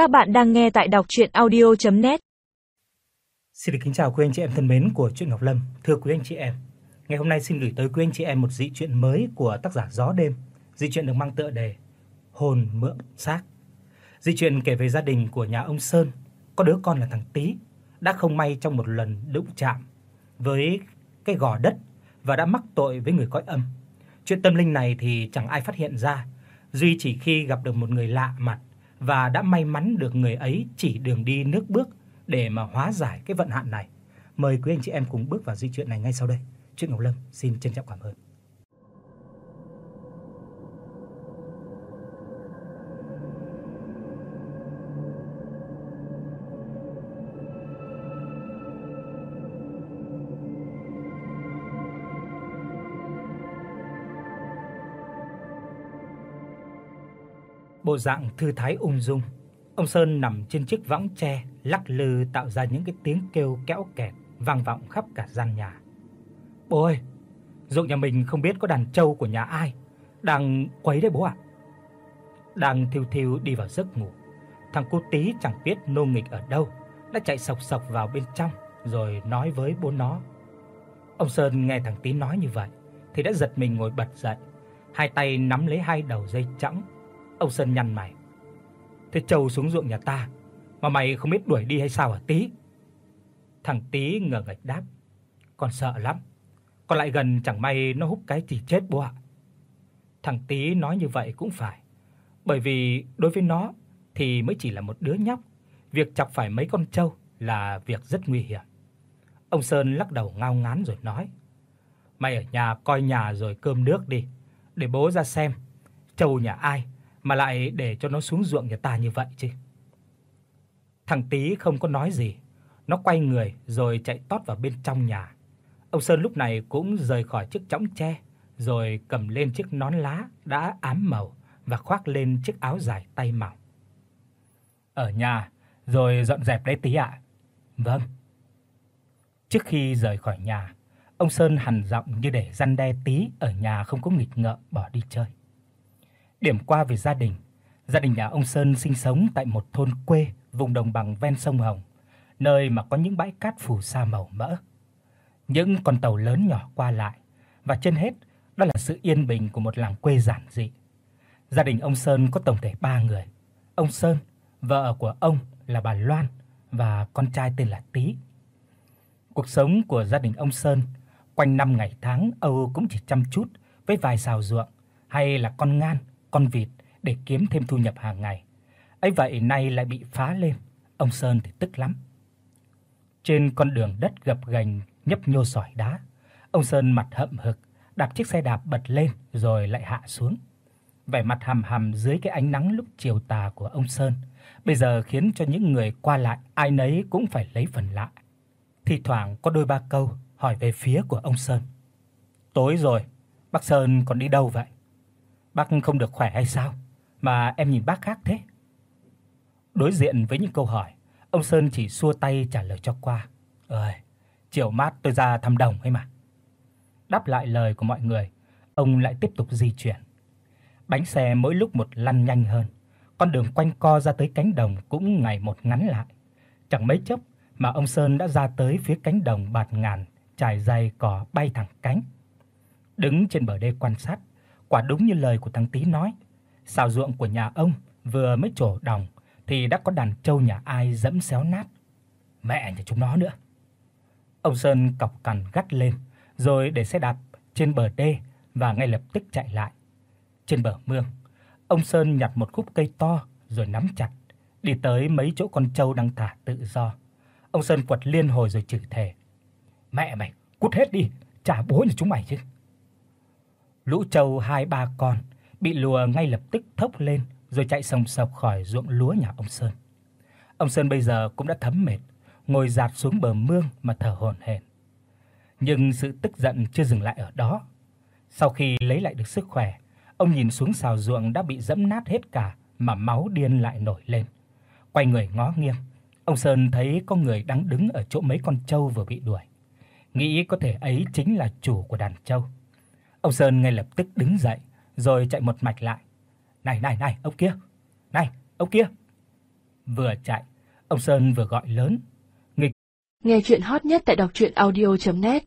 Các bạn đang nghe tại đọc audio net Xin được kính chào quý anh chị em thân mến của truyện Ngọc Lâm. Thưa quý anh chị em, ngày hôm nay xin gửi tới quý anh chị em một dị truyện mới của tác giả Gió đêm. Dị truyện được mang tựa đề Hồn mượn xác. Dị truyện kể về gia đình của nhà ông Sơn, có đứa con là thằng Tý, đã không may trong một lần đụng chạm với cái gò đất và đã mắc tội với người cõi âm. Chuyện tâm linh này thì chẳng ai phát hiện ra, duy chỉ khi gặp được một người lạ mặt và đã may mắn được người ấy chỉ đường đi nước bước để mà hóa giải cái vận hạn này. Mời quý anh chị em cùng bước vào di chuyện này ngay sau đây. chuyện Ngọc Lâm xin trân trọng cảm ơn. Bộ dạng thư thái ung dung, ông Sơn nằm trên chiếc võng tre, lắc lư tạo ra những cái tiếng kêu kéo kẹt vang vọng khắp cả gian nhà. "Bố ơi, ruộng nhà mình không biết có đàn trâu của nhà ai đang quấy đấy bố ạ." Đang thiêu thiêu đi vào giấc ngủ, thằng cô tí chẳng biết nô nghịch ở đâu, đã chạy sộc sộc vào bên trong rồi nói với bố nó. Ông Sơn nghe thằng tí nói như vậy thì đã giật mình ngồi bật dậy, hai tay nắm lấy hai đầu dây chõng Ông Sơn nhăn mày. Thế trâu xuống ruộng nhà ta mà mày không biết đuổi đi hay sao hả Tí? Thằng Tí ngờ ngạch đáp. Con sợ lắm. Còn lại gần chẳng may nó hút cái thì chết bố ạ. Thằng Tí nói như vậy cũng phải. Bởi vì đối với nó thì mới chỉ là một đứa nhóc, việc chọc phải mấy con trâu là việc rất nguy hiểm. Ông Sơn lắc đầu ngao ngán rồi nói: "Mày ở nhà coi nhà rồi cơm nước đi, để bố ra xem trâu nhà ai mà lại để cho nó xuống ruộng nhà ta như vậy chứ. Thằng Tí không có nói gì, nó quay người rồi chạy tót vào bên trong nhà. Ông Sơn lúc này cũng rời khỏi chiếc chõng tre, rồi cầm lên chiếc nón lá đã ám màu và khoác lên chiếc áo dài tay mỏng. Ở nhà, rồi dọn dẹp đấy tí ạ. Vâng. Trước khi rời khỏi nhà, ông Sơn hằn giọng như để răn đe tí ở nhà không có nghịch ngợm bỏ đi chơi. Điểm qua về gia đình. Gia đình nhà ông Sơn sinh sống tại một thôn quê vùng đồng bằng ven sông Hồng, nơi mà có những bãi cát phù sa màu mỡ. Những con tàu lớn nhỏ qua lại và trên hết đó là sự yên bình của một làng quê giản dị. Gia đình ông Sơn có tổng thể 3 người. Ông Sơn, vợ của ông là bà Loan và con trai tên là Tý. Cuộc sống của gia đình ông Sơn quanh năm ngày tháng Âu cũng chỉ chăm chút với vài xào ruộng hay là con ngan con vịt để kiếm thêm thu nhập hàng ngày. Ấy vậy nay lại bị phá lên, ông Sơn thì tức lắm. Trên con đường đất gập ghềnh nhấp nhô sỏi đá, ông Sơn mặt hậm hực, đạp chiếc xe đạp bật lên rồi lại hạ xuống. Vẻ mặt hầm hầm dưới cái ánh nắng lúc chiều tà của ông Sơn, bây giờ khiến cho những người qua lại ai nấy cũng phải lấy phần lạ. Thì thoảng có đôi ba câu hỏi về phía của ông Sơn. "Tối rồi, bác Sơn còn đi đâu vậy?" Bác không được khỏe hay sao mà em nhìn bác khác thế? Đối diện với những câu hỏi, ông Sơn chỉ xua tay trả lời cho qua. "Ơi, chiều mát tôi ra thăm đồng ấy mà." Đáp lại lời của mọi người, ông lại tiếp tục di chuyển. Bánh xe mỗi lúc một lăn nhanh hơn, con đường quanh co ra tới cánh đồng cũng ngày một ngắn lại. Chẳng mấy chốc mà ông Sơn đã ra tới phía cánh đồng bạt ngàn, trải dày cỏ bay thẳng cánh. Đứng trên bờ đê quan sát, Quả đúng như lời của thằng Tí nói, xào ruộng của nhà ông vừa mới trổ đồng thì đã có đàn trâu nhà ai dẫm xéo nát. Mẹ nhà chúng nó nữa. Ông Sơn cọc cằn gắt lên, rồi để xe đạp trên bờ đê và ngay lập tức chạy lại. Trên bờ mương, ông Sơn nhặt một khúc cây to rồi nắm chặt, đi tới mấy chỗ con trâu đang thả tự do. Ông Sơn quật liên hồi rồi chửi thề: "Mẹ mày, cút hết đi, trả bố nhà chúng mày chứ." Lũ trâu hai ba con bị lùa ngay lập tức thốc lên rồi chạy sòng sọc khỏi ruộng lúa nhà ông Sơn. Ông Sơn bây giờ cũng đã thấm mệt, ngồi dạt xuống bờ mương mà thở hổn hển. Nhưng sự tức giận chưa dừng lại ở đó. Sau khi lấy lại được sức khỏe, ông nhìn xuống sào ruộng đã bị dẫm nát hết cả mà máu điên lại nổi lên. Quay người ngó nghiêng, ông Sơn thấy có người đang đứng ở chỗ mấy con trâu vừa bị đuổi. Nghĩ có thể ấy chính là chủ của đàn trâu. Ông Sơn ngay lập tức đứng dậy, rồi chạy một mạch lại. "Này này này, ông kia. Này, ông kia." Vừa chạy, ông Sơn vừa gọi lớn. Nghe truyện hot nhất tại doctruyenaudio.net